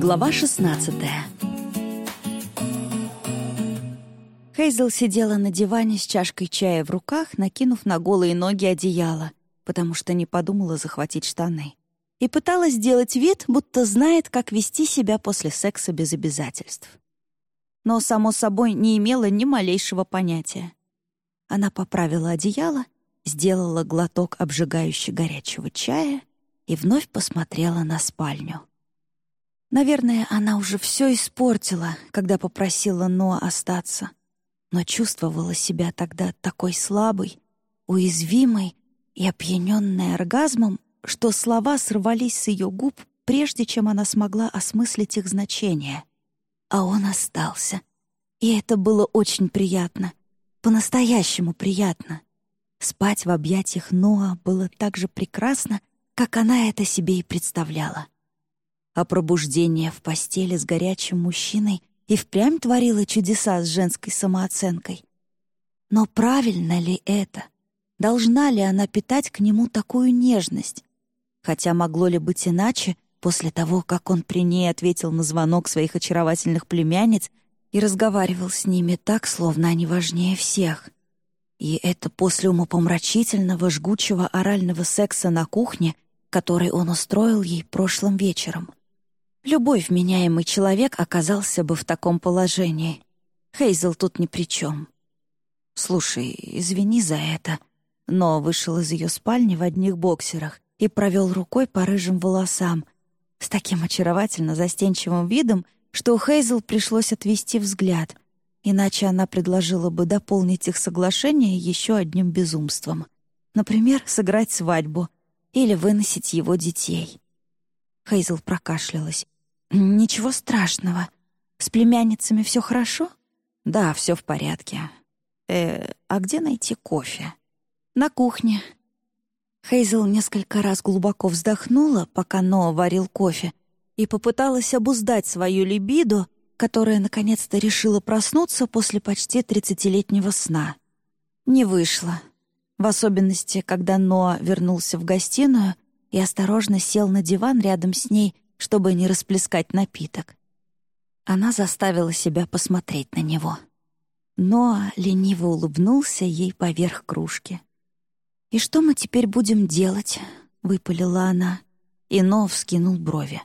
Глава 16 Хейзел сидела на диване с чашкой чая в руках, накинув на голые ноги одеяло, потому что не подумала захватить штаны. И пыталась сделать вид, будто знает, как вести себя после секса без обязательств. Но, само собой, не имела ни малейшего понятия. Она поправила одеяло, сделала глоток обжигающе горячего чая и вновь посмотрела на спальню. Наверное, она уже все испортила, когда попросила Ноа остаться, но чувствовала себя тогда такой слабой, уязвимой и опьяненной оргазмом, что слова сорвались с ее губ, прежде чем она смогла осмыслить их значение. А он остался. И это было очень приятно. По-настоящему приятно. Спать в объятиях Ноа было так же прекрасно, как она это себе и представляла. А пробуждение в постели с горячим мужчиной и впрямь творило чудеса с женской самооценкой. Но правильно ли это? Должна ли она питать к нему такую нежность? Хотя могло ли быть иначе после того, как он при ней ответил на звонок своих очаровательных племянниц и разговаривал с ними так, словно они важнее всех? И это после умопомрачительного жгучего орального секса на кухне, который он устроил ей прошлым вечером. Любой вменяемый человек оказался бы в таком положении. Хейзел тут ни при чем. «Слушай, извини за это», но вышел из ее спальни в одних боксерах и провел рукой по рыжим волосам с таким очаровательно застенчивым видом, что у Хейзел пришлось отвести взгляд, иначе она предложила бы дополнить их соглашение еще одним безумством. Например, сыграть свадьбу или выносить его детей. Хейзел прокашлялась. «Ничего страшного. С племянницами все хорошо?» «Да, все в порядке. Э, а где найти кофе?» «На кухне». Хейзел несколько раз глубоко вздохнула, пока Ноа варил кофе, и попыталась обуздать свою либидо, которая наконец-то решила проснуться после почти тридцатилетнего сна. Не вышло. В особенности, когда Ноа вернулся в гостиную и осторожно сел на диван рядом с ней, чтобы не расплескать напиток. Она заставила себя посмотреть на него. Ноа лениво улыбнулся ей поверх кружки. «И что мы теперь будем делать?» — выпалила она. И Ноа вскинул брови.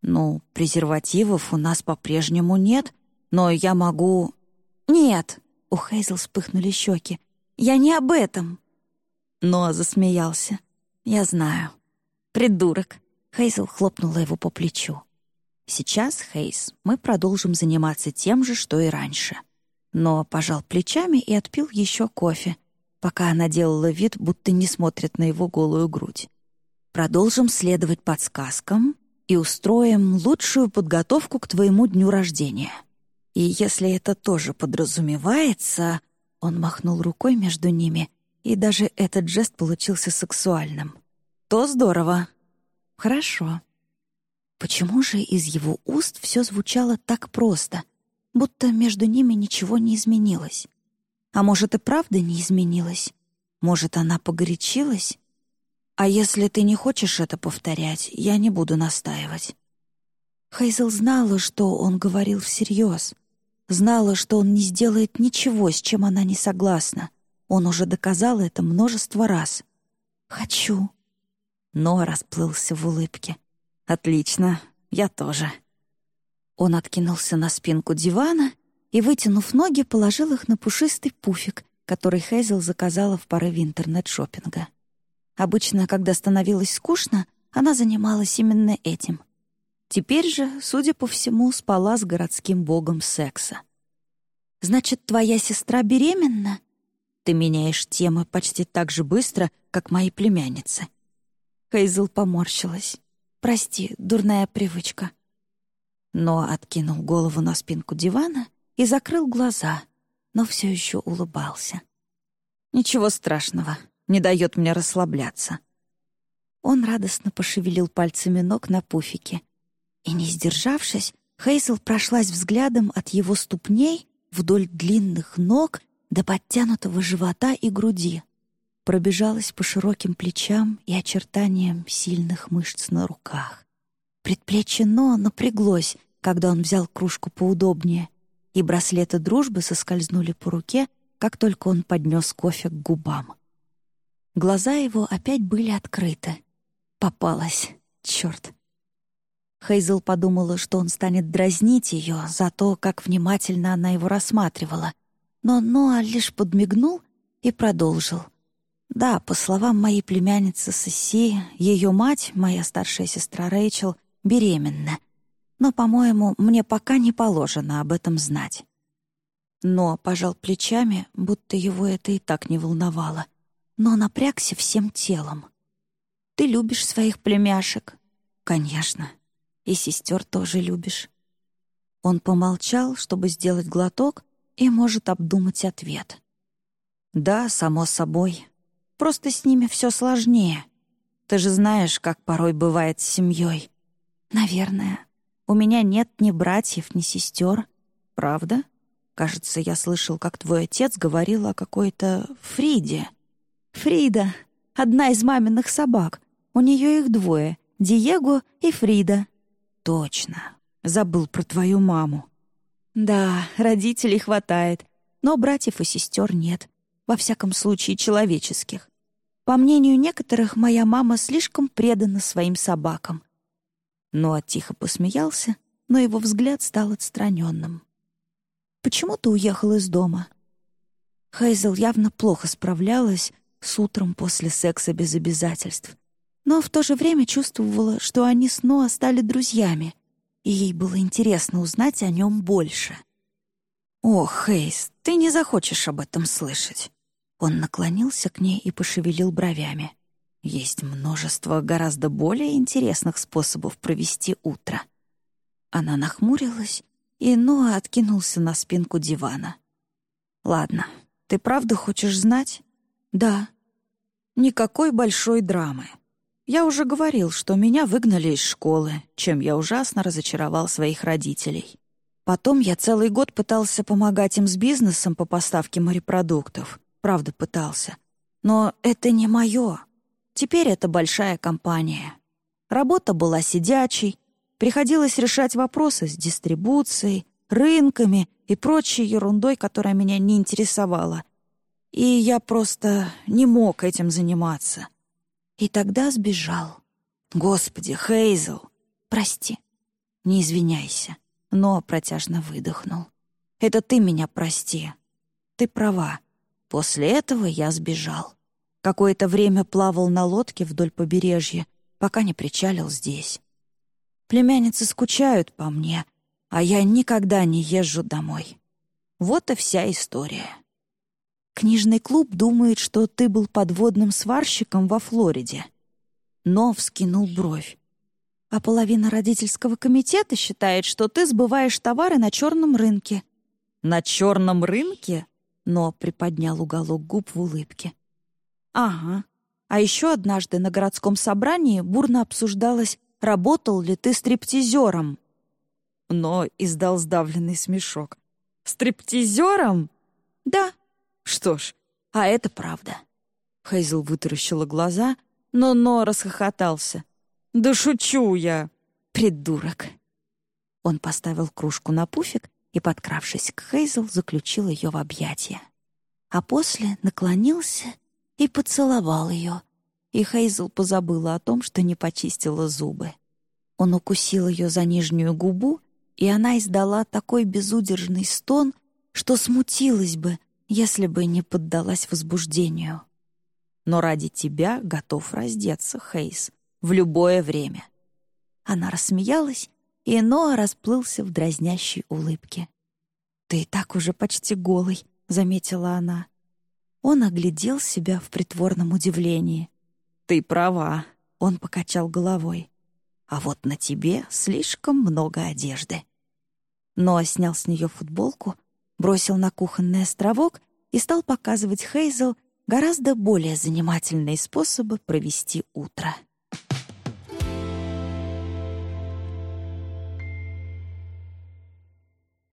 «Ну, презервативов у нас по-прежнему нет, но я могу...» «Нет!» — у Хейзел вспыхнули щеки. «Я не об этом!» Ноа засмеялся. «Я знаю. Придурок!» Хейзел хлопнула его по плечу. «Сейчас, Хейз, мы продолжим заниматься тем же, что и раньше». Но пожал плечами и отпил еще кофе, пока она делала вид, будто не смотрит на его голую грудь. «Продолжим следовать подсказкам и устроим лучшую подготовку к твоему дню рождения. И если это тоже подразумевается...» Он махнул рукой между ними, и даже этот жест получился сексуальным. «То здорово!» Хорошо. Почему же из его уст все звучало так просто, будто между ними ничего не изменилось? А может, и правда не изменилось? Может, она погорячилась? А если ты не хочешь это повторять, я не буду настаивать. Хейзел знала, что он говорил всерьез. Знала, что он не сделает ничего, с чем она не согласна. Он уже доказал это множество раз. «Хочу», но расплылся в улыбке. «Отлично, я тоже». Он откинулся на спинку дивана и, вытянув ноги, положил их на пушистый пуфик, который Хейзел заказала в порыве интернет-шоппинга. Обычно, когда становилось скучно, она занималась именно этим. Теперь же, судя по всему, спала с городским богом секса. «Значит, твоя сестра беременна?» Ты меняешь темы почти так же быстро, как мои племянницы. Хейзел поморщилась. «Прости, дурная привычка». Но откинул голову на спинку дивана и закрыл глаза, но все еще улыбался. «Ничего страшного, не дает мне расслабляться». Он радостно пошевелил пальцами ног на пуфике. И, не сдержавшись, Хейзел прошлась взглядом от его ступней вдоль длинных ног до подтянутого живота и груди пробежалась по широким плечам и очертаниям сильных мышц на руках. Предплечье Но напряглось, когда он взял кружку поудобнее, и браслеты дружбы соскользнули по руке, как только он поднес кофе к губам. Глаза его опять были открыты. Попалась. Черт. Хейзел подумала, что он станет дразнить ее за то, как внимательно она его рассматривала. Но Ноа лишь подмигнул и продолжил. Да, по словам моей племянницы Сесси, ее мать, моя старшая сестра Рэйчел, беременна. Но, по-моему, мне пока не положено об этом знать. Но пожал плечами, будто его это и так не волновало. Но напрягся всем телом. «Ты любишь своих племяшек?» «Конечно», и сестер тоже любишь». Он помолчал, чтобы сделать глоток, и может обдумать ответ. «Да, само собой. Просто с ними все сложнее. Ты же знаешь, как порой бывает с семьей. Наверное. У меня нет ни братьев, ни сестер. Правда? Кажется, я слышал, как твой отец говорил о какой-то Фриде. Фрида — одна из маминых собак. У нее их двое — Диего и Фрида. «Точно. Забыл про твою маму». «Да, родителей хватает, но братьев и сестер нет. Во всяком случае, человеческих. По мнению некоторых, моя мама слишком предана своим собакам». Ноа тихо посмеялся, но его взгляд стал отстраненным. «Почему ты уехал из дома?» Хейзел явно плохо справлялась с утром после секса без обязательств но в то же время чувствовала, что они с Ноа стали друзьями, и ей было интересно узнать о нем больше. «О, Хейс, ты не захочешь об этом слышать». Он наклонился к ней и пошевелил бровями. «Есть множество гораздо более интересных способов провести утро». Она нахмурилась, и Ноа откинулся на спинку дивана. «Ладно, ты правда хочешь знать?» «Да». «Никакой большой драмы. Я уже говорил, что меня выгнали из школы, чем я ужасно разочаровал своих родителей. Потом я целый год пытался помогать им с бизнесом по поставке морепродуктов. Правда, пытался. Но это не мое. Теперь это большая компания. Работа была сидячей. Приходилось решать вопросы с дистрибуцией, рынками и прочей ерундой, которая меня не интересовала. И я просто не мог этим заниматься. И тогда сбежал. Господи, Хейзел, прости. Не извиняйся. Но протяжно выдохнул. Это ты меня прости. Ты права. После этого я сбежал. Какое-то время плавал на лодке вдоль побережья, пока не причалил здесь. Племянницы скучают по мне, а я никогда не езжу домой. Вот и вся история. Книжный клуб думает, что ты был подводным сварщиком во Флориде. Но вскинул бровь. А половина родительского комитета считает, что ты сбываешь товары на черном рынке. На черном рынке? Но приподнял уголок губ в улыбке. Ага. А еще однажды на городском собрании бурно обсуждалось, работал ли ты стриптизером. Но издал сдавленный смешок. «Стриптизером?» «Да», что ж, а это правда. Хейзел вытаращила глаза, но Но расхохотался. «Да шучу я!» «Придурок!» Он поставил кружку на пуфик и, подкравшись к Хейзел, заключил ее в объятия. А после наклонился и поцеловал ее, и Хейзел позабыла о том, что не почистила зубы. Он укусил ее за нижнюю губу, и она издала такой безудержный стон, что смутилась бы, если бы не поддалась возбуждению. Но ради тебя готов раздеться, Хейс, в любое время. Она рассмеялась, и Ноа расплылся в дразнящей улыбке. «Ты и так уже почти голый», — заметила она. Он оглядел себя в притворном удивлении. «Ты права», — он покачал головой. «А вот на тебе слишком много одежды». Ноа снял с нее футболку, бросил на кухонный островок и стал показывать Хейзел гораздо более занимательные способы провести утро.